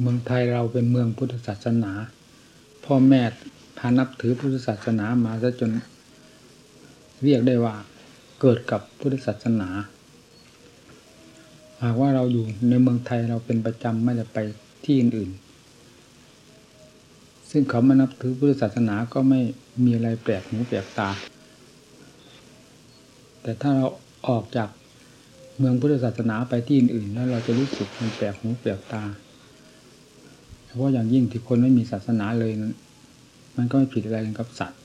เมืองไทยเราเป็นเมืองพุทธศาสนา พ่อแม่พานับถือพุทธศาสนามาซะจน เรียกได้ว่าเกิดกับพุทธศาสนา หากว่าเราอยู่ในเมืองไทยเราเป็นประจำไม่ได้ไปที่อื่นๆซึ่งเขามานับถือพุทธศาสนาก็ไม่มีอะไรแปลกหูแปลกตา แต่ถ้าเราออกจากเมืองพุทธศาสนาไปที่อื่นๆแล้วเราจะรู้สึกมันแปลกหูแปลกตา เฉพาะอย่างยิ่งที่คนไม่มีศาสนาเลยนั้นมันก็ไม่ผิดอะไรกับสัตว์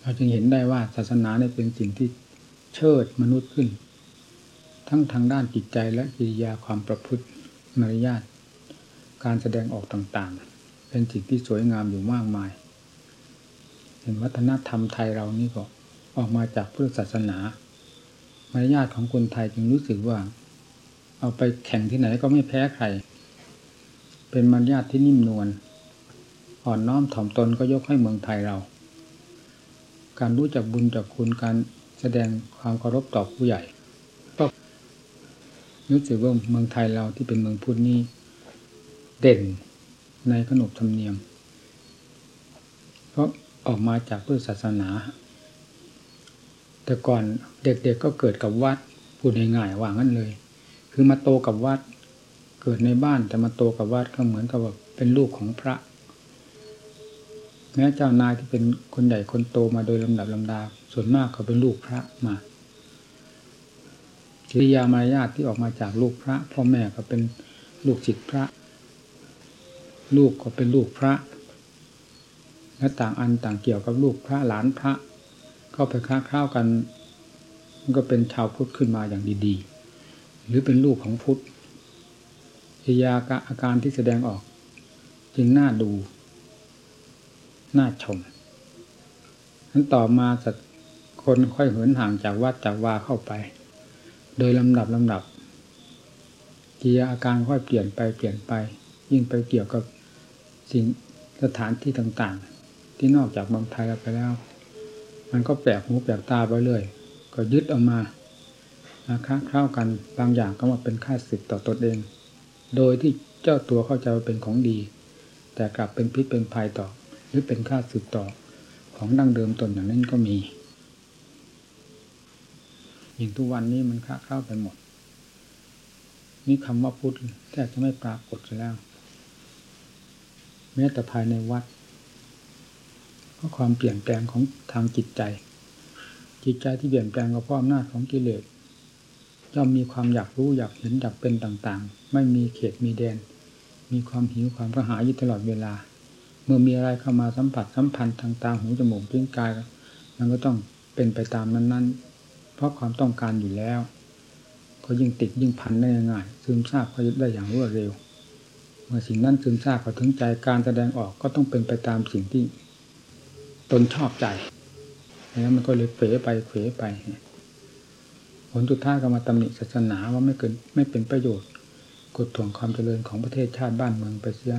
เราจึงเห็นได้ว่าศาสนาเนี่ยเป็นสิ่งที่เชิดมนุษย์ขึ้น ทั้งทางด้านจิตใจและกิริยาความประพฤติมารยาทการแสดงออกต่างๆ เป็นสิ่งที่สวยงามอยู่มากมายเห็นวัฒนธรรมไทยเรานี่ก็ออกมาจากพุทธศาสนามารยาทของคนไทยจึงรู้สึกว่า เอาไปแข่งที่ไหนก็ไม่แพ้ใคร เป็นมารยาทที่นิ่มนวลอ่อนน้อมถ่อมตนก็ยกให้เมืองไทยเรา การรู้จักบุญจากคุณการแสดงความเคารพต่อผู้ใหญ่ก็รู้สึกว่าเมืองไทยเราที่เป็นเมืองพุทธนี้เด่นในขนบธรรมเนียม เพราะออกมาจากพุทธศาสนา แต่ก่อนเด็กๆกก็เกิดกับวัดพูดง่ายๆว่างั้นเลย คือมาโตกับวัด เกิดในบ้านแต่มาโตกับวัดก็เหมือนกับว่าเป็นลูกของพระ แม้เจ้านายที่เป็นคนใหญ่คนโตมาโดยลำดับลำดา ส่วนมากก็เป็นลูกพระมากิริยามารยาทที่ออกมาจากลูกพระ พ่อแม่ก็เป็นลูกศิษย์พระ ลูกก็เป็นลูกพระ และต่างอันต่างเกี่ยวกับลูกพระหลานพระ เข้าไปค้าข้าวกัน มันก็เป็นชาวพุทธขึ้นมาอย่างดี ๆ หรือเป็นลูกของพุทธกิยาอาการที่แสดงออก จึงน่าดู น่าชมนั้นต่อมาสักคนค่อยเหินห่างจากวัดจากวาเข้าไป โดยลำดับลำดับกิริยาอาการค่อยเปลี่ยนไปเปลี่ยนไป ยิ่งไปเกี่ยวกับสิ่งสถานที่ต่างๆ ที่นอกจากบางไทยเราไปแล้ว มันก็แปลกหูแปลกตาไปเรื่อยก็ยึดออกมา อาค้าเข้ากันบางอย่างก็มาเป็นค่าสิทธิ์ต่อตนเอง โดยที่เจ้าตัวเข้าใจว่าเป็นของดี แต่กลับเป็นพิษเป็นภัยต่อ หรือเป็นค่าสิทธิ์ต่อของดั้งเดิมตนอย่างนั้นก็มีอยิ่งทุกวันนี้มันค้าเข้าไปหมด นี่คำว่าพุทธแทบจะไม่ปรากฏแล้วแม้แต่ภายในวัดเพราะความเปลี่ยนแปลงของทางจิตใจ จิตใจที่เปลี่ยนแปลงก็เพราะอำนาจของกิเลส ย่อมมีความอยากรู้อยากเห็นอยากเป็นต่างๆ ไม่มีเขตมีแดน มีความหิวความกระหายอยู่ตลอดเวลา เมื่อมีอะไรเข้ามาสัมผัสสัมพันธ์ทางตาหูจมูกลิ้นกาย มันก็ต้องเป็นไปตามนั้นๆ เพราะความต้องการอยู่แล้ว ก็ยิ่งติดยิ่งพันได้ง่ายซึมซาบก็ยึดได้อย่างรวดเร็ว เมื่อสิ่งนั้นซึมซาบพอถึงใจการแสดงออกก็ต้องเป็นไปตามสิ่งที่ตนชอบใจแล้วมันก็เลยเผลไปเผลไป ลสุดท้ายก็มาตำหนิศาสนาว่าไม่เกินไม่เป็นประโยชน์กดถ่วงความเจริญของประเทศชาติบ้านเมืองไปเสีย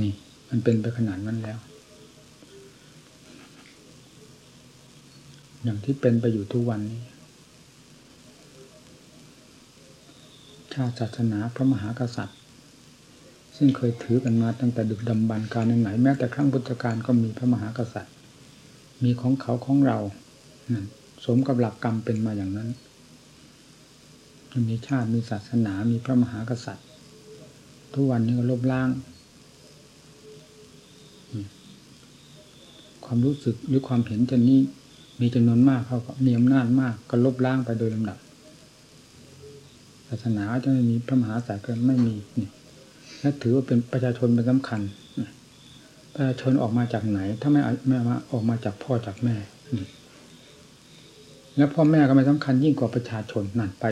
นี่ มันเป็นไปขนาดนั้นแล้ว อย่างที่เป็นไปอยู่ทุกวันนี้ ชาติศาสนาพระมหากษัตริย์ ซึ่งเคยถือกันมาตั้งแต่ดึกดำบรรการไหนแม้แต่ครั้งพุทธกาลก็มีพระมหากษัตริย์ มีของเขาของเรา สมกับหลักกรรมเป็นมาอย่างนั้นมีชาติมีศาสนามีพระมหากษัตริย์ ทุกวันนี้ก็ลบล้าง ความรู้สึกหรือความเห็นจนนี้มีจำนวนมากเขาก็มีอำนาจมากก็ลบล้างไปโดยลำดับศาสนาจะไม่มีพระมหากษัตริย์ก็ไม่มีนี่และถือว่าเป็นประชาชนเป็นสำคัญประชาชนออกมาจากไหน ถ้าไม่ไม่มาออกมาจากพ่อจากแม่ แล้วพ่อแม่ก็ไม่สำคัญยิ่งกว่าประชาชนนั่นไป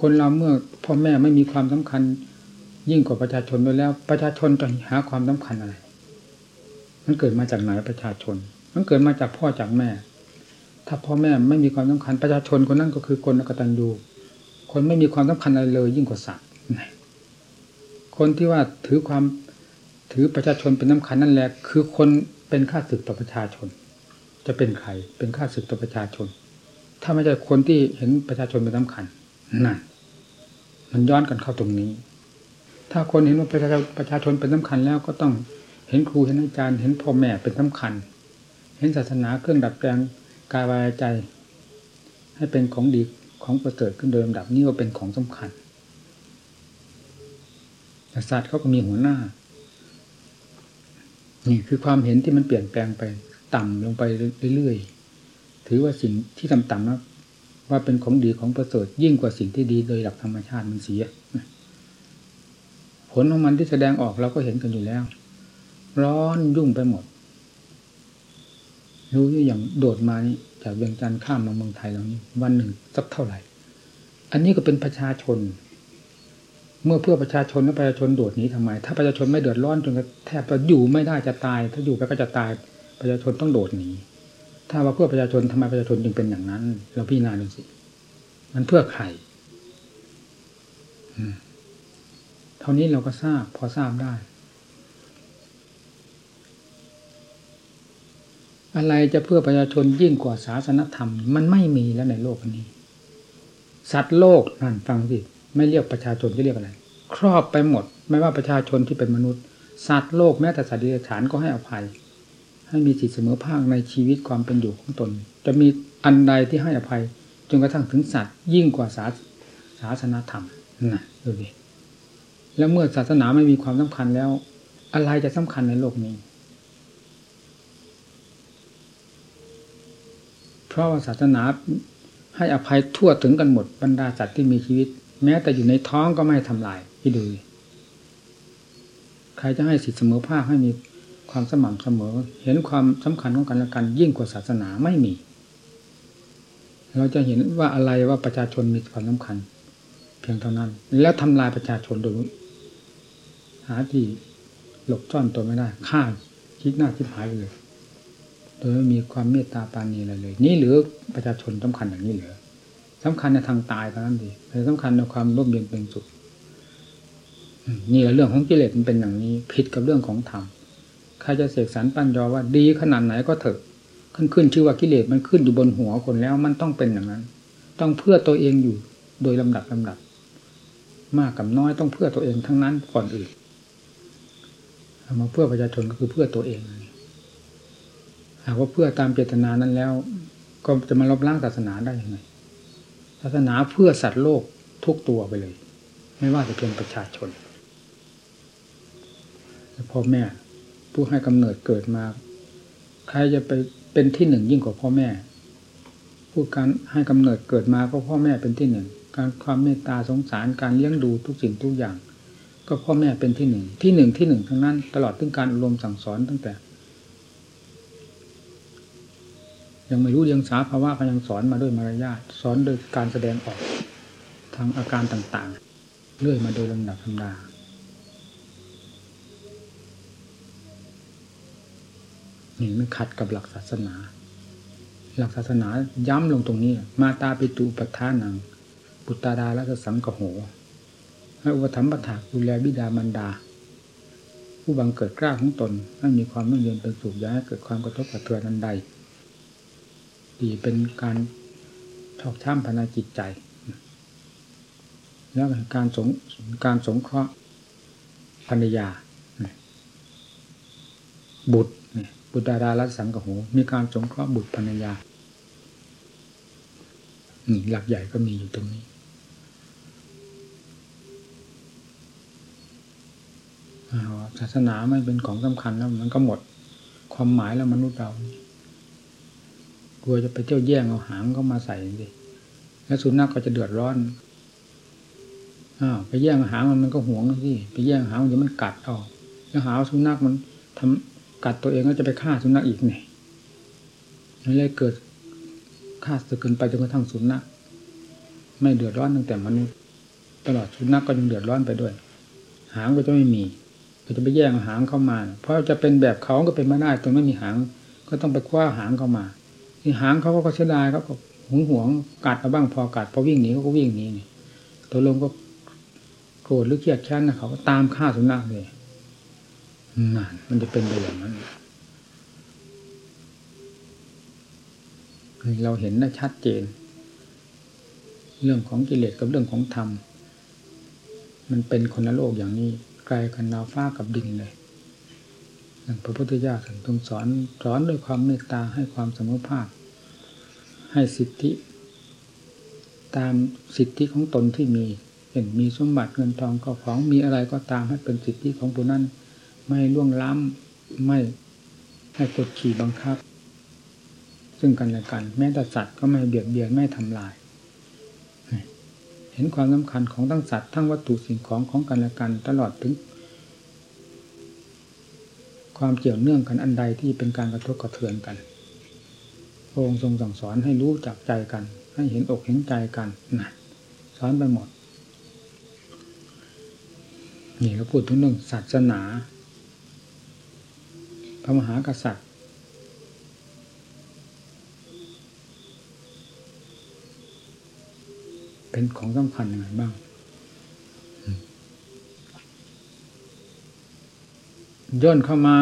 คนเราเมื่อพ่อแม่ไม่มีความสำคัญ ยิ่งกว่าประชาชนไปแล้ว ประชาชนจะหาความสำคัญอะไร มันเกิดมาจากไหนประชาชน มันเกิดมาจากพ่อจากแม่ ถ้าพ่อแม่ไม่มีความสำคัญ ประชาชนคนนั้นก็คือคนอกตัญญูคนไม่มีความสำคัญอะไรเลย ยิ่งกว่าสัตว์คนที่ว่าถือความถือประชาชนเป็นสาคัญนั่นแหละ คือคนเป็นข้าศึกต่อประชาชน จะเป็นใครเป็นข้าศึกต่อประชาชน ถ้าไม่ใช่คนที่เห็นประชาชนเป็นสำคัญนั่นมันย้อนกันเข้าตรงนี้ ถ้าคนเห็นว่าประชาประชาชนเป็นสำคัญแล้วก็ต้องเห็นครูเห็นอาจารย์เห็นพ่อแม่เป็นสำคัญ เห็นศาสนาเครื่องดัดแปลงกายวายใจ ให้เป็นของดีของประเสริฐขึ้นโดยลำดับนี่ก็เป็นของสำคัญศาสตร์เขาก็มีหัวหน้า นี่คือความเห็นที่มันเปลี่ยนแปลงไป ต่ำลงไปเรื่อยๆ ถือว่าสิ่งที่ต่ำๆนะว่าเป็นของดีของประเสริฐยิ่งกว่าสิ่งที่ดีโดยหลักธรรมชาติมันเสียผลของมันที่แสดงออกเราก็เห็นกันอยู่แล้ว ร้อนยุ่งไปหมด รู้อย่างโดดมานี่จากเวียงจันทร์ข้ามมาเมืองไทยเรานี้ วันหนึ่งสักเท่าไหร่ อันนี้ก็เป็นประชาชน เมื่อเพื่อประชาชนแล้วประชาชนโดดหนีทำไม ถ้าประชาชนไม่เดือดร้อนจนแทบจะอยู่ไม่ได้จะตาย ถ้าอยู่ไปก็จะตาย ประชาชนต้องโดดหนี ถ้าว่าเพื่อประชาชนทำไมประชาชนจึงเป็นอย่างนั้น เราพี่นาดูสิ มันเพื่อใครเท่านี้เราก็ทราบ พอทราบได้ อะไรจะเพื่อประชาชนยิ่งกว่าศาสนธรรม มันไม่มีแล้วในโลกนี้ สัตว์โลกนั่นฟังสิไม่เรียกประชาชนจะเรียกอะไร ครอบไปหมด ไม่ว่าประชาชนที่เป็นมนุษย์ สัตว์โลกแม้แต่สัตว์เดิบฉานก็ให้อภัย ให้มีสิทธิเสมอภาคในชีวิตความเป็นอยู่ของตน จะมีอันใดที่ให้อภัยจนกระทั่งถึงสัตว์ยิ่งกว่าศาศาสนาธรรมนะดูดิแล้วเมื่อศาสนาไม่มีความสำคัญแล้ว อะไรจะสำคัญในโลกนี้ เพราะว่าศาสนาให้อภัยทั่วถึงกันหมดบรรดาสัตว์ที่มีชีวิต แม้แต่อยู่ในท้องก็ไม่ทำลายพี่ดู ใครจะให้สิทธิเสมอภาคให้มี ความสม่ำเสมอ เห็นความสำคัญของกันและกัน ยิ่งกว่าศาสนาไม่มี เราจะเห็นว่าอะไรว่าประชาชนมีความสำคัญ เพียงเท่านั้น แล้วทำลายประชาชนโดยหาที่หลบซ่อนตัวไม่ได้ฆ่าคิดหน้าคิดหายเลยโดยไม่มีความเมตตาปานีอะไรเลย นี่หรือประชาชนสำคัญอย่างนี้เหรอสำคัญในทางตายเท่านั้นดีแต่สำคัญในความร่มเย็นเป็นสุขนี่แหละเรื่องของกิเลสมันเป็นอย่างนี้ ผิดกับเรื่องของธรรม ใครจะเสกสรรปั้นยอว่าดีขนาดไหนก็เถอะขึ้นขึ้นชื่อว่ากิเลสมันขึ้นอยู่บนหัวคนแล้วมันต้องเป็นอย่างนั้น ต้องเพื่อตัวเองอยู่โดยลำดับลำดับ มากกับน้อยต้องเพื่อตัวเองทั้งนั้นก่อนอื่นมาเพื่อประชาชนก็คือเพื่อตัวเองหากว่าเพื่อตามเจตนานั้นแล้ว ก็จะมาลบล้างศาสนาได้ยังไงศาสนาเพื่อสัตว์โลกทุกตัวไปเลย ไม่ว่าจะเป็นประชาชนพ่อแม่ ผู้ให้กำเนิดเกิดมา ใครจะไปเป็นที่หนึ่งยิ่งกว่าพ่อแม่ ผู้การให้กำเนิดเกิดมาก็พ่อแม่เป็นที่หนึ่ง การความเมตตาสงสารการเลี้ยงดูทุกสิ่งทุกอย่าง ก็พ่อแม่เป็นที่หนึ่ง ที่หนึ่งที่หนึ่งทั้งนั้น ตลอดถึงการอบรมณ์สั่งสอนตั้งแต่ ยังไม่รู้เรียงสาภาวะก็ยังสอนมาด้วยมารยาทสอนโดยการแสดงออกทางอาการต่างๆ เรื่อยมาโดยลำดับธรรมดา นี่มันขัดกับหลักศาสนา หลักศาสนาย้ำลงตรงนี้ มาตาปิตุปัฏฐานังปุตตาดาและสังกโหให้อุปถัมภ์ปถาดูแลบิดามารดา ผู้บังเกิดกล้าของตนให้มีความไม่เรียนเป็นสุขย้ายเกิดความกระทบกระเทือนนันใดดีเป็นการชอกช้ำภาจิตใจ แล้วการสงการสงเคราะห์ภรรยา บุตร บุตรดาราลัสังกโหมีการสงเคราะห์บุตรภรรยานี่หลักใหญ่ก็มีอยู่ตรงนี้ศาสนาไม่เป็นของสำคัญแล้วมันก็หมดความหมายแล้วมนุษย์เรา กลัวจะไปเที่ยวแย่งเอาหางก็มาใส่ดิแล้วสุนัขก็จะเดือดร้อนอ้าวไปแย่งหารมันมันก็หวงสิไปแย่งหารเดี๋ยวมันกัดเอาแล้วหาสุนัขมันทำ กัดตัวเองก็จะไปฆ่าสุนัขอีกนี่นี่เลยเกิดฆ่าสึกเกินไปจนกระทั่งสุนัขไม่เดือดร้อนตั้งแต่มนุษย์ตลอดสุนัขก็ยังเดือดร้อนไปด้วย หางก็จะไม่มีก็จะไปแย่งหางเข้ามา เพราะจะเป็นแบบเขาก็เป็นไม่ได้ตัวไม่มีหาง ก็ต้องไปคว้าหางเข้ามาที่หางเขาก็เสียดายเขาก็หวงหวงกัดเอาบ้างพอกัดพอวิ่งหนีเขาก็วิ่งหนีนี่ตัวลงก็โกรธหรือเครียดแค้นนะเขาก็ตามฆ่าสุนัขเลย นั่นมันจะเป็นไปอย่างนั้นเราเห็นได้ชัดเจน เรื่องของกิเลสกับเรื่องของธรรม มันเป็นคนละโลกอย่างนี้ไกลกันดาวฟ้ากับดินเลยอย่างพระพุทธเจ้าท่านทรงสอนสอนด้วยความเมตตาให้ความสมภาคให้สิทธิ ตามสิทธิของตนที่มีเห็นมีสมบัติเงินทองก็ของมีอะไรก็ตามให้เป็นสิทธิของผู้นั้น ไม่ล่วงล้ำไม่ให้กดขี่บังคับ ซึ่งกันและกัน แม้แต่สัตว์ก็ไม่เบียดเบียนไม่ทำลาย เห็นความสำคัญของทั้งสัตว์ทั้งวัตถุสิ่งของของกันและกัน ตลอดถึง ความเกี่ยวเนื่องกันอันใดที่เป็นการกระทบกระเทือนกันพระองค์ทรงสั่งสอนให้รู้จักใจกัน ให้เห็นอกเห็นใจกันนะสอนไปหมดนี่เราพูดถึงเรื่องศาสนา พระมหากษัตริย์ เป็นของสำคัญยังไงบ้าง ย่นเข้ามา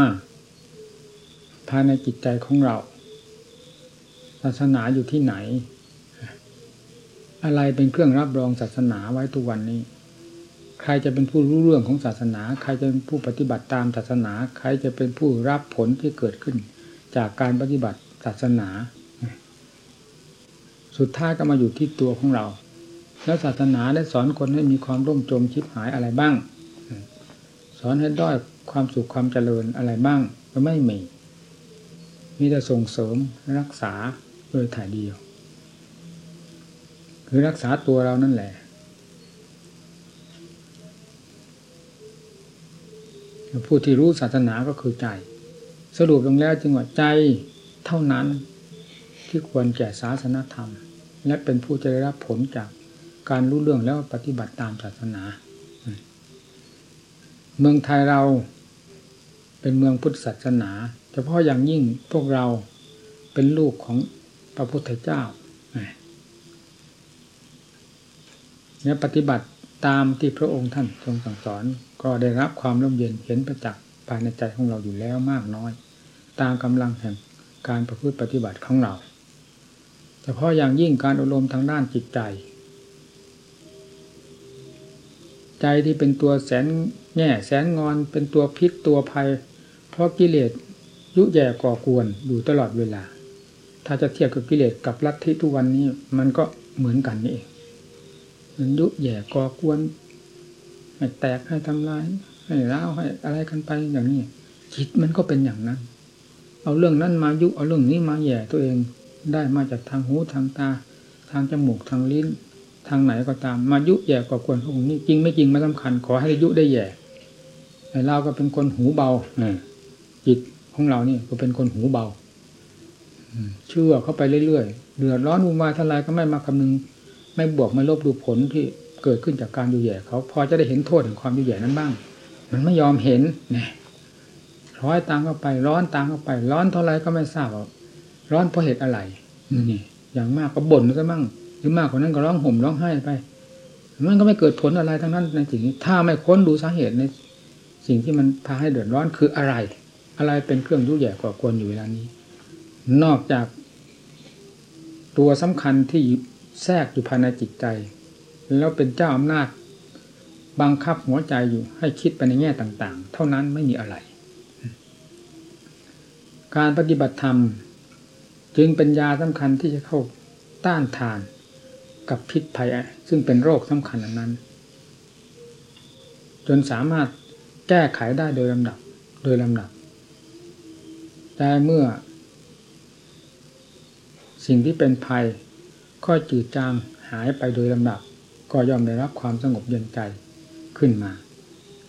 ภายในจิตใจของเรา ศาสนาอยู่ที่ไหน อะไรเป็นเครื่องรับรองศาสนาไว้ทุกวันนี้ ใครจะเป็นผู้รู้เรื่องของศาสนา ใครจะเป็นผู้ปฏิบัติตามศาสนา ใครจะเป็นผู้รับผลที่เกิดขึ้น จากการปฏิบัติศาสนา สุดท้ายก็มาอยู่ที่ตัวของเรา แล้วศาสนาได้สอนคนให้มีความร่มจมชิบหายอะไรบ้าง สอนให้ด้อยความสุขความเจริญอะไรบ้างก็ไม่มีมีแต่ส่งเสริมรักษาโดยถ่ายเดียว คือรักษาตัวเรานั่นแหละ ผู้ที่รู้ศาสนาก็คือใจ สรุปลงแล้วจึงว่าใจเท่านั้นที่ควรแก่ศาสนธรรม และเป็นผู้จะได้รับผลจากการรู้เรื่องแล้วปฏิบัติตามศาสนา เมืองไทยเราเป็นเมืองพุทธศาสนา เฉพาะอย่างยิ่งพวกเราเป็นลูกของพระพุทธเจ้าเนี่ยปฏิบัติตามที่พระองค์ท่านทรงสั่งสอน ก็ได้รับความร่มเย็นเห็นประจักษ์ภายในใจของเราอยู่แล้วมากน้อย ตามกำลังแห่งการประพฤติปฏิบัติของเราเฉพาะอย่างยิ่งการอบรมทางด้านจิตใจ ใจที่เป็นตัวแสนแง่แสนงอนเป็นตัวพิษตัวภัย เพราะกิเลสยุแย่ก่อกวนอยู่ตลอดเวลา ถ้าจะเทียบกับกิเลสกับลัทธิทุกวันนี้มันก็เหมือนกันนี่เองมันยุแย่ก่อกวน ให้แตกให้ทำลายให้ร้าวให้อะไรกันไปอย่างนี้จิตมันก็เป็นอย่างนั้น เอาเรื่องนั้นมายุเอาเรื่องนี้มาแย่ตัวเองได้มาจากทางหูทางตา ทางจมูกทางลิ้น ทางไหนก็ตาม มายุแย่ก่อกวนพวกนี้จริงไม่จริงไม่สำคัญ ขอให้ยุได้แย่แต่เราก็เป็นคนหูเบาจิตของเรานี่ก็เป็นคนหูเบาเชื่อเข้าไปเรื่อยๆเดือดร้อนวุ่นวาทลายก็ไม่มาคำนึง ไม่บวกไม่ลบดูผลที่ เกิดขึ้นจากการยุ่แย่เขาพอจะได้เห็นโทษของความยุ่แย่นั้นบ้าง มันไม่ยอมเห็นเนี่ยร้อยตามเข้าไป ร้อนตามเข้าไป ร้อนเท่าไรก็ไม่ทราบร้อนเพราะเหตุอะไรนี่อย่างมากก็บ่นซะมั่งหรือมากกว่านั้นก็ร้องห่มร้องไห้ไป มันก็ไม่เกิดผลอะไรทั้งนั้นในสิ่งนี้ ถ้าไม่ค้นดูสาเหตุในสิ่งที่มันพาให้เดือดร้อนคืออะไร อะไรเป็นเครื่องยุ่ยแย่ก่อกวนอยู่เวลานี้ นอกจากตัวสำคัญที่แทรกอยู่ภายในจิตใจ แล้วเป็นเจ้าอำนาจ บังคับหัวใจอยู่ให้คิดไปในแง่ต่าง ๆ เท่านั้นไม่มีอะไร การปฏิบัติธรรม จึงเป็นยาสำคัญที่จะเข้าต้านทานกับพิษภัย ซึ่งเป็นโรคสำคัญอันนั้น จนสามารถแก้ไขได้โดยลำดับ โดยลำดับ แต่เมื่อ สิ่งที่เป็นภัยค่อยจืดจางหายไปโดยลำดับ ก็ย่อมได้รับความสงบเย็นใจขึ้นมา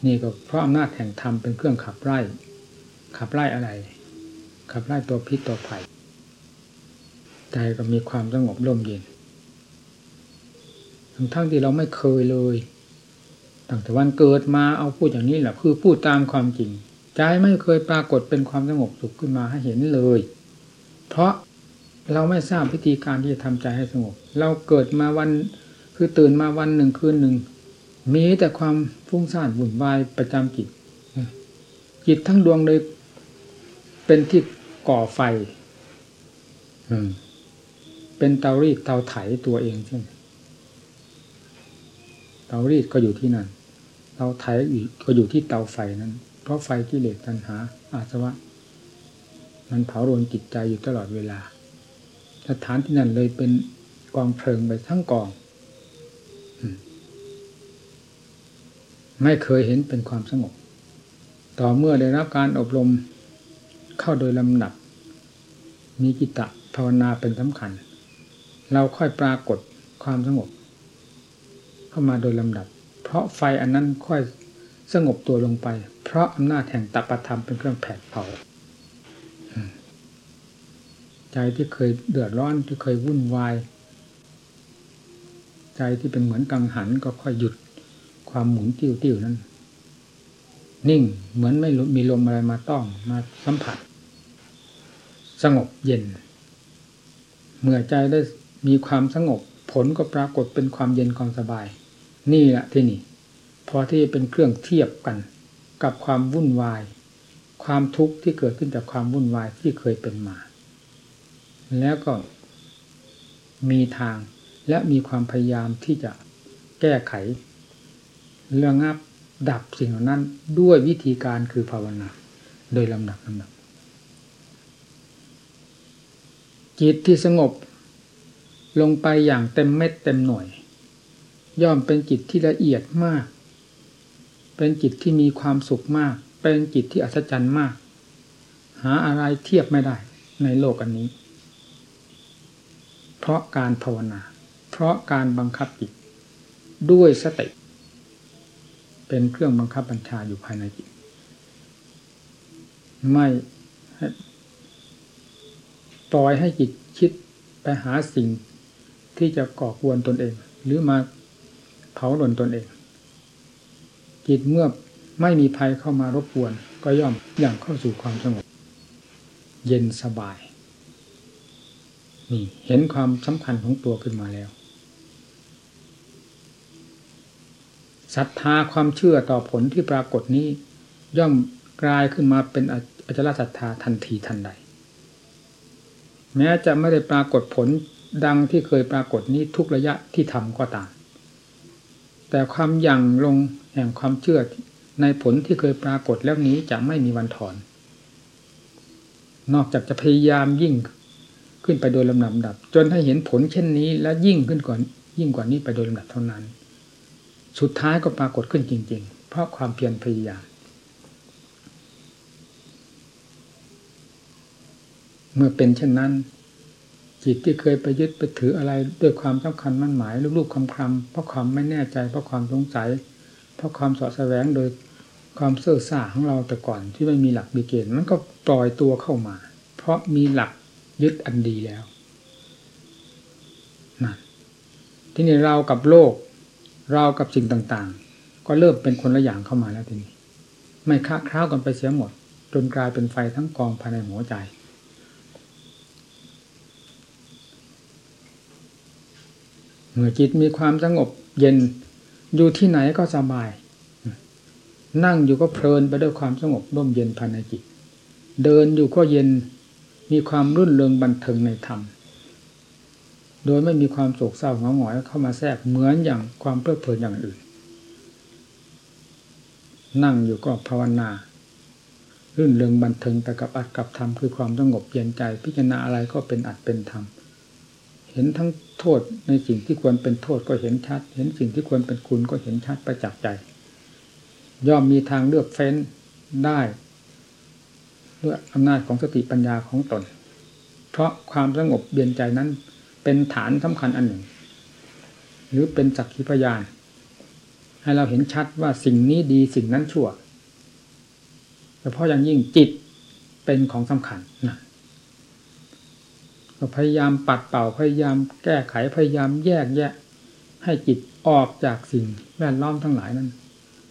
นี่ก็เพราะอำนาจแห่งธรรมเป็นเครื่องขับไล่ ขับไล่อะไร ขับไล่ตัวพิษตัวภัยใจก็มีความสงบร่มเย็น ทั้งทั้งที่เราไม่เคยเลยตั้งแต่วันเกิดมาเอาพูดอย่างนี้แหละคือพูดตามความจริงใจไม่เคยปรากฏเป็นความสงบสุขขึ้นมาให้เห็นเลย เพราะเราไม่ทราบวิธีการที่จะทำใจให้สงบ เราเกิดมาวัน คือตื่นมาวันหนึ่งคืนหนึ่ง มีแต่ความฟุ้งซ่านวุ่นวายประจำจิต จิตทั้งดวงเลยเป็นที่ก่อไฟ เป็นเตารีดเตาไถตัวเองใช่ไหมเตารีดก็อยู่ที่นั่น เตาไถอีกก็อยู่ที่เตาไฟนั้น เพราะไฟกิเลสตัณหา อาสวะ มันเผารวนจิตใจอยู่ตลอดเวลา สถานที่นั้นเลยเป็นกองเพลิงไปทั้งกอง ไม่เคยเห็นเป็นความสงบ ต่อเมื่อได้รับการอบรมเข้าโดยลำดับ มีกิตะภาวนาเป็นสำคัญ เราค่อยปรากฏความสงบ เข้ามาโดยลำดับ เพราะไฟอันนั้นค่อยสงบตัวลงไป เพราะอำนาจแห่งตปธรรมเป็นเครื่องแผดเผาใจที่เคยเดือดร้อนที่เคยวุ่นวาย ใจที่เป็นเหมือนกังหันก็ค่อยหยุด ความหมุนติ้วติ้วนั้น นิ่งเหมือนไม่มีลมอะไรมาต้องมาสัมผัส สงบเย็น เมื่อใจได้มีความสงบ ผลก็ปรากฏเป็นความเย็นความสบาย นี่แหละที่นี่ พอที่เป็นเครื่องเทียบกันกับความวุ่นวาย ความทุกข์ที่เกิดขึ้นจากความวุ่นวายที่เคยเป็นมา แล้วก็มีทางและมีความพยายามที่จะแก้ไข เรื่องงับดับสิ่งเหล่านั้นด้วยวิธีการคือภาวนา โดยลำดับลำดับ จิตที่สงบลงไปอย่างเต็มเม็ดเต็มหน่วย ย่อมเป็นจิตที่ละเอียดมาก เป็นจิตที่มีความสุขมาก เป็นจิตที่อัศจรรย์มาก หาอะไรเทียบไม่ได้ในโลกอันนี้ เพราะการภาวนา เพราะการบังคับจิตด้วยสติ เป็นเครื่องบังคับบัญชาอยู่ภายในจิต ไม่ปล่อยให้จิตคิดไปหาสิ่งที่จะก่อกวนตนเอง หรือมาเผาหล่นตนเอง จิตเมื่อไม่มีภัยเข้ามารบกวน ก็ย่อมอย่างเข้าสู่ความสงบ เย็นสบาย นี่เห็นความสำคัญของตัวขึ้นมาแล้ว ศรัทธาความเชื่อต่อผลที่ปรากฏนี้ ย่อมกลายขึ้นมาเป็นอจลศรัทธาทันทีทันใด แม้จะไม่ได้ปรากฏผลดังที่เคยปรากฏนี้ทุกระยะที่ทำก็ตาม แต่ความยั่งลงแห่งความเชื่อในผลที่เคยปรากฏแล้วนี้จะไม่มีวันถอน นอกจากจะพยายามยิ่งขึ้นไปโดยลำดับจนให้เห็นผลเช่นนี้และยิ่งขึ้นก่อนยิ่งกว่านี้ไปโดยลำดับเท่านั้น สุดท้ายก็ปรากฏขึ้นจริง ๆ เพราะความเพียรพยายาม เมื่อเป็นเช่นนั้น จิตที่เคยไปยึดไปถืออะไรด้วยความสำคัญมั่นหมายลูกๆคำคำเพราะความไม่แน่ใจเพราะความสงสัย เพราะความสอดแสวงโดยความเสื่อซ่าของเราแต่ก่อนที่ไม่มีหลักมีเกณฑ์มันก็ปล่อยตัวเข้ามา เพราะมีหลักยึดอันดีแล้วนะที่นี่เรากับโลก เรากับสิ่งต่างๆ ก็เริ่มเป็นคนละอย่างเข้ามาแล้วทีนี้ ไม่ค้าคร้าวกันไปเสียหมด จนกลายเป็นไฟทั้งกองภายในหัวใจ เมื่อจิตมีความสงบเย็นอยู่ที่ไหนก็สบาย นั่งอยู่ก็เพลินไปด้วยความสงบร่มเย็นภายในจิต เดินอยู่ก็เย็นมีความรุ่นเริงบันเทิงในธรรม โดยไม่มีความโศกเศร้าหงอยหงอยเข้ามาแทรกเหมือนอย่างความเพลิดเพลินอย่างอื่น นั่งอยู่ก็ภาวนารื่นเริงบันเทิงไปกับอัดกับธรรมคือความสงบเย็นใจ พิจารณาอะไรก็เป็นอัดเป็นธรรมเห็นทั้งโทษในสิ่งที่ควรเป็นโทษก็เห็นชัด เห็นสิ่งที่ควรเป็นคุณก็เห็นชัดประจักษ์ใจ ย่อมมีทางเลือกเฟ้นได้ด้วยอำนาจของสติปัญญาของตน เพราะความสงบเย็นใจนั้น เป็นฐานสำคัญอันหนึ่ง หรือเป็นสักขีพยาน ให้เราเห็นชัดว่าสิ่งนี้ดีสิ่งนั้นชั่วแต่เพราะอย่างยิ่งจิตเป็นของสำคัญนะพยายามปัดเป่าพยายามแก้ไขพยายามแยกแยะ ให้จิตออกจากสิ่งแวดล้อมทั้งหลายนั้น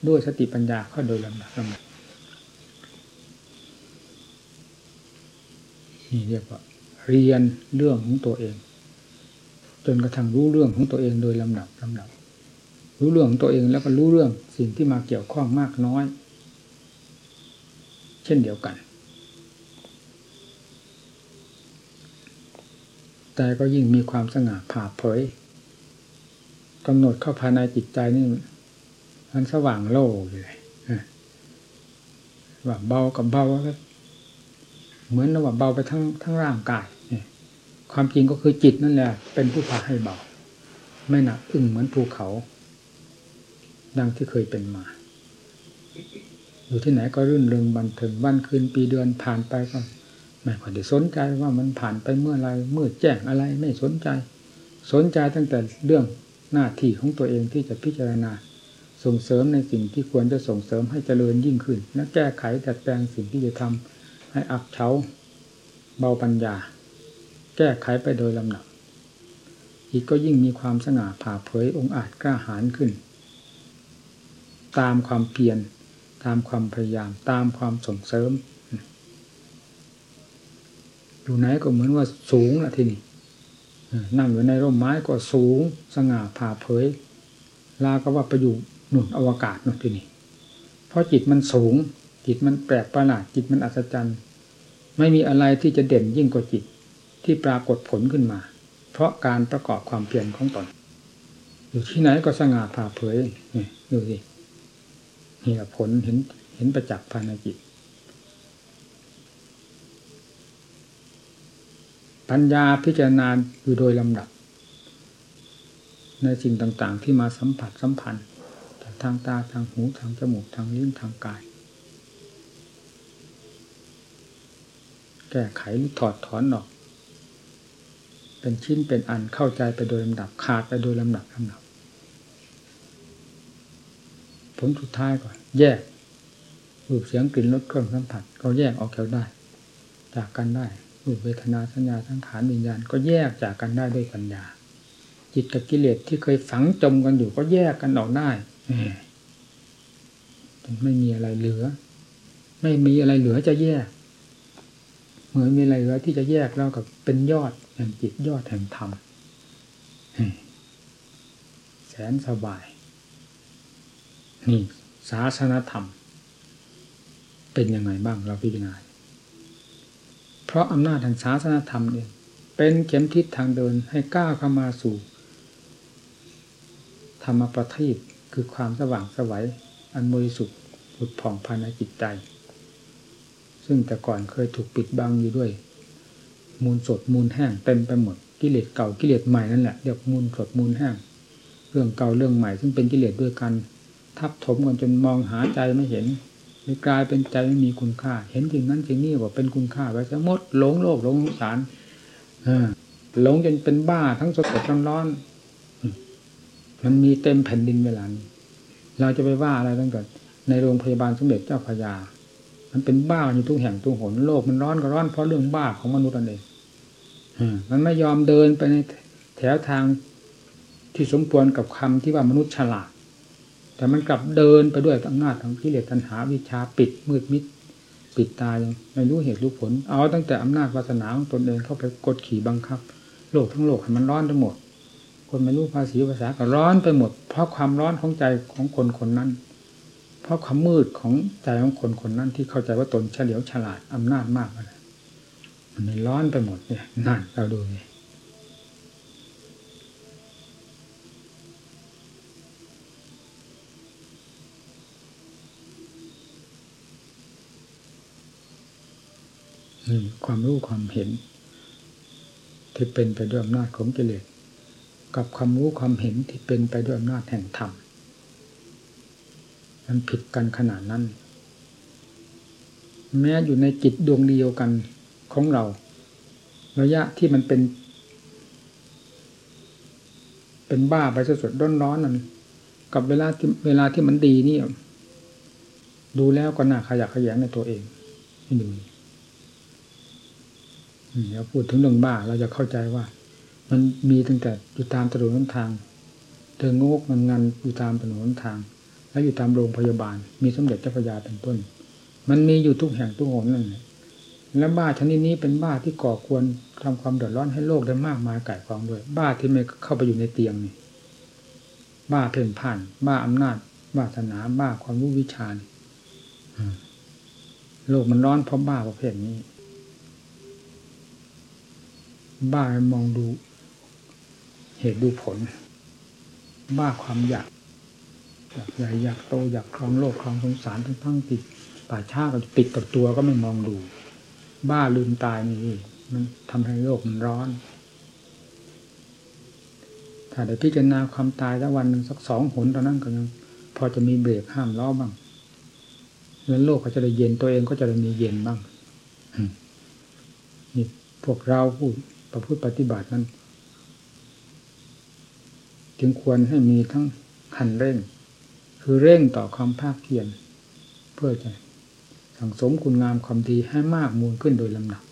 ด้วยสติปัญญาข้อโดยลำดับลำดับนี่เรียกว่าเรียนเรื่องของตัวเอง จนกระทั่งรู้เรื่องของตัวเองโดยลำดับลำดับ รู้เรื่องของตัวเองแล้วก็รู้เรื่องสิ่งที่มาเกี่ยวข้องมากน้อย เช่นเดียวกัน แต่ก็ยิ่งมีความสง่าผ่าเผยกำหนดเข้าภายในจิตใจนี่มันสว่างโล่เลยว่าเบากับเบาก็เหมือนว่าเบาไปทั้งทั้งร่างกาย ความจริงก็คือจิตนั่นแหละ เป็นผู้พาให้เบา ไม่หนักอึ้งเหมือนภูเขา ดังที่เคยเป็นมา อยู่ที่ไหนก็รื่นเริงบันเทิงวันคืนปีเดือนผ่านไปก็ไม่ค่อยได้สนใจว่ามันผ่านไปเมื่อไรเมื่อแจ้งอะไรไม่สนใจ สนใจตั้งแต่เรื่องหน้าที่ของตัวเองที่จะพิจารณา ส่งเสริมในสิ่งที่ควรจะส่งเสริมให้เจริญยิ่งขึ้น และแก้ไขดัดแปลงสิ่งที่จะทำให้อับเฉาเบาปัญญา แก้ไขไปโดยลำดับอีกก็ยิ่งมีความสง่าผ่าเผยองค์อาจกล้าหาญขึ้น ตามความเพียรตามความพยายามตามความส่งเสริม อยู่ไหนก็เหมือนว่าสูงละที่นี่นั่งอยู่ในร่มไม้ก็สูงสง่าผ่าเผย ลาก็ว่าไปอยู่หนุนอวกาศนู่นที่นี่เพราะจิตมันสูง จิตมันแปลกประหลาดจิตมันอัศจรรย์ ไม่มีอะไรที่จะเด่นยิ่งกว่าจิต ที่ปรากฏผลขึ้นมา เพราะการประกอบความเพียรของตนอยู่ที่ไหนก็สง่าผ่าเผยนี่ดูสินี่ผลเห็นเห็นประจักษ์ภายในจิต ปัญญาพิจารณาอยู่โดยลำดับ ในสิ่งต่างๆ ที่มาสัมผัสสัมพันธ์ทางตาทางหูทางจมูกทางลิ้นทางกาย แก้ไขหรือถอดถอนออก เป็นชิ้นเป็นอันเข้าใจไปโดยลำดับขาดไปโดยลำดับลำดับผลสุดท้ายก่อน แยกรูปเสียงกลิ่นรสเครื่องสัมผัส ก็แยกออกแล้วได้ จากกันได้รูปเวทนาสัญญาทั้งขานวิญญาณ ก็แยกจากกันได้ด้วยปัญญา จิตกับกิเลสที่เคยฝังจมกันอยู่ก็แยกกันออกได้ไม่มีอะไรเหลือ ไม่มีอะไรเหลือจะแยกเหมือนมีอะไรเหลือที่จะแยกแล้วกับเป็นยอดแห่งจิตยอดแห่งธรรมแสนสบาย นี่ ศาสนธรรม เป็นยังไงบ้างเราพิจารณาเพราะอำนาจแห่งศาสนธรรมเองเป็นเข็มทิศทางเดินให้ก้าวเข้ามาสู่ ธรรมประทีปคือความสว่างสวัยอันบริสุทธิ์ผุดผ่องภายในจิตใจ ซึ่งแต่ก่อนเคยถูกปิดบังอยู่ด้วย มูลสดมูลแห้งเต็มไปหมดกิเลสเก่ากิเลสใหม่นั่นแหละเรียกมูลสดมูลแห้งเรื่องเก่าเรื่องใหม่ ซึ่งเป็นกิเลสด้วยกัน ทับถมกันจนมองหาใจไม่เห็นเลยกลายเป็นใจไม่มีคุณค่า เห็นสิ่งนั้นสิ่งนี้ว่าเป็นคุณค่าไปซะหมดหลงโลกหลงสงสารหลงจนเป็นบ้าทั้งสดสดร้อนมันมีเต็มแผ่นดินเวลานี้เราจะไปว่าอะไรตั้งแต่ในโรงพยาบาลสมเด็จเจ้าพยา มันเป็นบ้าอยู่ทุกแห่งทุกหนโลกมันร้อนก็ร้อนเพราะเรื่องบ้าของมนุษย์นั่นเองมันไม่ยอมเดินไปในแถวทางที่สมควรกับคำที่ว่ามนุษย์ฉลาด แต่มันกลับเดินไปด้วยอำนาจของกิเลสตัณหาวิชาปิดมืดมิดปิดตายังไม่รู้เหตุรู้ผล เอาตั้งแต่อำนาจวาสนาของตนเองเข้าไปกดขี่บังคับ โลกทั้งโลกให้มันร้อนไปหมด คนไม่รู้ภาษีภาษาก็ร้อนไปหมด เพราะความร้อนของใจของคนคนนั้น เพราะความมืดของใจของคนคนนั้นที่เข้าใจว่าตนเฉลียวฉลาดอำนาจมากอะไรมันร้อนไปหมดเนี่ยนั่นเราดูนี่ความรู้ความเห็น ที่เป็นไปด้วยอำนาจของกิเลสกับความรู้ความเห็นที่เป็นไปด้วยอำนาจแห่งธรรม มันผิดกันขนาดนั้น แม้อยู่ในจิตดวงเดียวกันของเรา ระยะที่มันเป็น เป็นบ้าไปสดๆร้อนๆนั่นกับเวลาที่เวลาที่มันดีนี่ดูแล้วก็น่าขยักขยงในตัวเองให้ดูเดี๋ยวพูดถึงเรื่องบ้าเราจะเข้าใจว่า มันมีตั้งแต่อยู่ตามถนนทางเดินงกมันงันอยู่ตามถนนทาง แล้วอยู่ตามโรงพยาบาล มีสมเด็จเจ้าพระยาเป็นต้น มันมีอยู่ทุกแห่งทุกหนนั่นและบ้าชนิดนี้เป็นบ้าที่ก่อควรทำความเดือดร้อนให้โลกได้มากมายไก่กองด้วย บ้าที่ไม่เข้าไปอยู่ในเตียงนี่บ้าเพ่นผ่าน บ้าอำนาจ บ้าศาสนา บ้าความรู้วิชาโลกมันร้อนเพราะบ้าประเภทนี้ บ้ามองดู เหตุดูผล บ้าความอยาก อยากใหญ่อยากโตอยากครองโลกครองสงสารทั้งทั้งติดป่าชาก็ติดกับตัวก็ไม่มองดู บ้าลืมตายนี่มันทำให้โลกมันร้อน ถ้าได้พิจารณาความตายสักวันหนึ่งสักสองหนตอนนั้นก็ยังพอจะมีเบรกห้ามล้อบ้างแล้วโลกก็จะได้เย็นตัวเองก็จะได้มีเย็นบ้างนี่พวกเราผู้ประพฤติปฏิบัตินั้น จึงควรให้มีทั้งขันเร่ง คือเร่งต่อความภาคเพียรเพื่อจะสั่งสมคุณงามความดีให้มากมูลขึ้นโดยลำดับ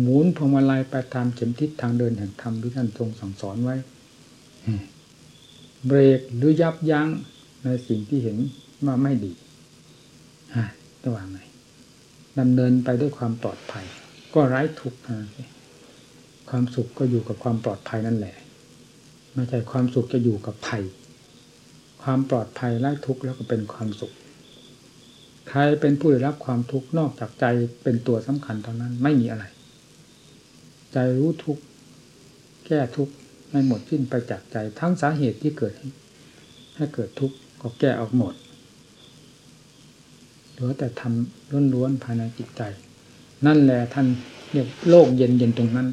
หมุนพวงมาลัยไปตามเข็มทิศทางเดินแห่งธรรมที่ท่านทรงสั่งสอนไว้เบรกหรือยับยั้งในสิ่งที่เห็นว่าไม่ดีจะหว่างไงดำเนินไปด้วยความปลอดภัย ก็ไร้ทุกข์ความสุขก็อยู่กับความปลอดภัยนั่นแหละไม่ใช่ความสุขจะอยู่กับภัย ความปลอดภัยไร้ทุกข์แล้วก็เป็นความสุข ใครเป็นผู้ได้รับความทุกข์นอกจากใจเป็นตัวสำคัญเท่านั้นไม่มีอะไร ใจรู้ทุกข์แก้ทุกข์ไม่หมดสิ้นไปจากใจทั้งสาเหตุที่เกิดให้เกิดทุกข์ก็แก้ออกหมดเหลือแต่ทำล้วนๆภายในจิตใจ นั่นแหละท่านเรียกโลกเย็นเย็นตรงนั้น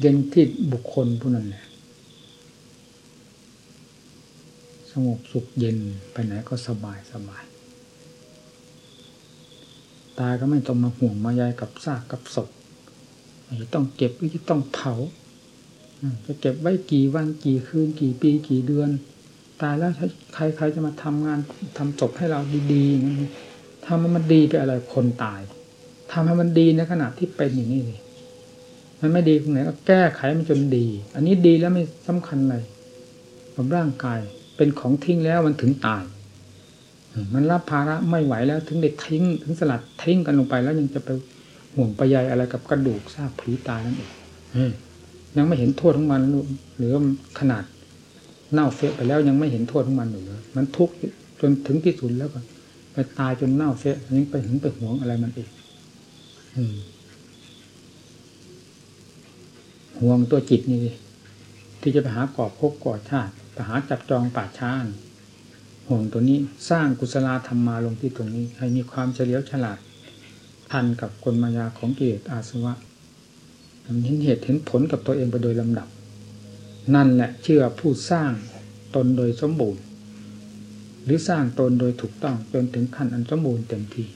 เย็นที่บุคคลผู้นั้นแหละ สงบสุขเย็นไปไหนก็สบายสบาย ตายก็ไม่ต้องมาห่วงมายายกับซากกับศพจะต้องเก็บหรือจะต้องเผาจะเก็บไว้กี่วันกี่คืนกี่ปีกี่เดือน ตายแล้วใครใครจะมาทำงานทำศพให้เราดีๆทำให้มันดีไปอะไรคนตายทำให้มันดีในขณะที่เป็นอย่างนี้เลยมันไม่ดีตรงไหนก็แก้ไขมันจนดี อันนี้ดีแล้วไม่สำคัญเลยกับร่างกาย เป็นของทิ้งแล้วมันถึงตาย มันรับภาระไม่ไหวแล้วถึงเด็ดทิ้ง ถึงสลัดทิ้งกันลงไปแล้วยังจะไปห่วงไปใยอะไรกับกระดูกซากผีตายนั่นเองยังไม่เห็นโทษของมันหรือขนาดเน่าเฟะไปแล้วยังไม่เห็นโทษของมันอยู่เลยมันทุกข์จนถึงที่สุดแล้วก็ไปตายจนเน่าเฟะยังไปถึงไปห่วงอะไรมันอีกห่วงตัวจิตนี่ที่จะไปหากอบพบก่อชาติ ปหาจับจองป่าช้าห่วงตัวนี้สร้างกุศลธรรมมาลงที่ตรงนี้ ให้มีความเฉลียวฉลาด ทันกับกลมายาของกิเลสอาสวะเห็นเหตุเห็นผลกับตัวเองไปโดยลำดับ นั่นแหละเชื่อผู้สร้างตนโดยสมบูรณ์ หรือสร้างตนโดยถูกต้องจนถึงขั้นอันสมบูรณ์เต็มที่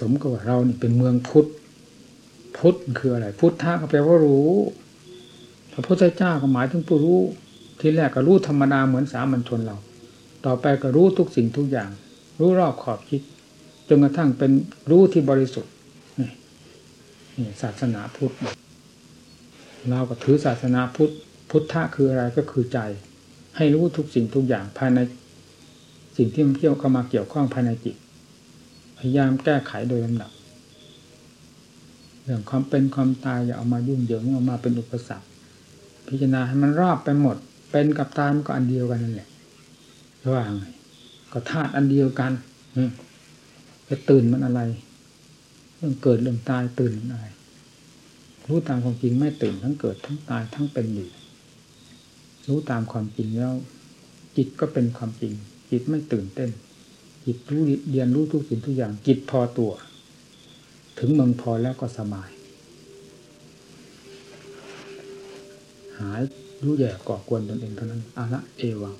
สมกับว่าเรานี่เป็นเมืองพุทธ พุทธคืออะไร พุทธะก็แปลว่ารู้ พระพุทธเจ้าก็หมายถึงผู้รู้ ที่แรกก็รู้ธรรมดาเหมือนสามัญชนเรา ต่อไปก็รู้ทุกสิ่งทุกอย่าง รู้รอบขอบคิดจนกระทั่งเป็นรู้ที่บริสุทธิ์นี่นี่ศาสนาพุทธ เราก็ถือศาสนาพุทธ พุทธะคืออะไรก็คือใจ ให้รู้ทุกสิ่งทุกอย่างภายในสิ่งที่มันเกี่ยวเข้ามาเกี่ยวข้องภายในจิต พยายามแก้ไขโดยลำดับ เรื่องความเป็นความตายอย่าเอามายุ่งเหยิงเอามาเป็นอุปสรรค พิจารณาให้มันรอบไปหมด เป็นกับตายมันก็อันเดียวกันนั่นแหละว่าไงก็ธาตุอันเดียวกันจะตื่นมันอะไร เรื่องเกิดเรื่องตายตื่นมันอะไรรู้ตามความจริงไม่ตื่นทั้งเกิดทั้งตายทั้งเป็นอยู่รู้ตามความจริงแล้ว จิตก็เป็นความจริง จิตไม่ตื่นเต้น จิตรู้เรียนรู้ทุกสิ่งทุกอย่างจิตพอตัว ถึงเมืองพอแล้วก็สบาย หายรู้แย่ก่อกวนตนเองเท่านั้นอาละเอวัง